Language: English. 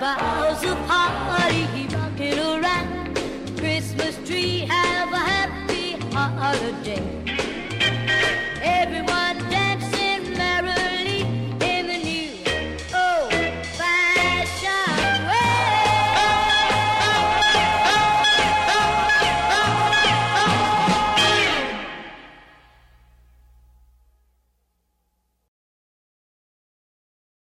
boughs of party, rocking around Christmas tree. Have a happy holiday.